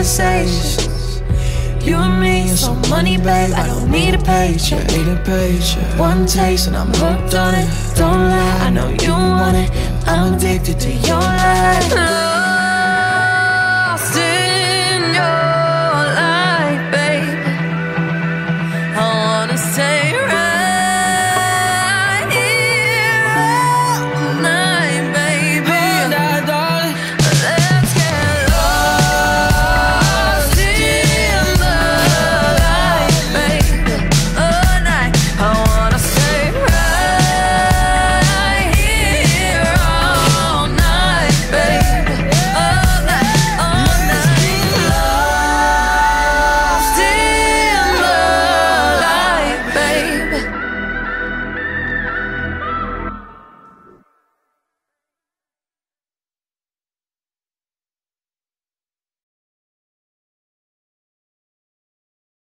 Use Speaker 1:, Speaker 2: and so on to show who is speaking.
Speaker 1: conversations. You and me, some money, babe. I don't need a paycheck.
Speaker 2: Need a paycheck.
Speaker 1: One taste and I'm hooked on it. Don't lie, I know you want it. I'm addicted to your oh.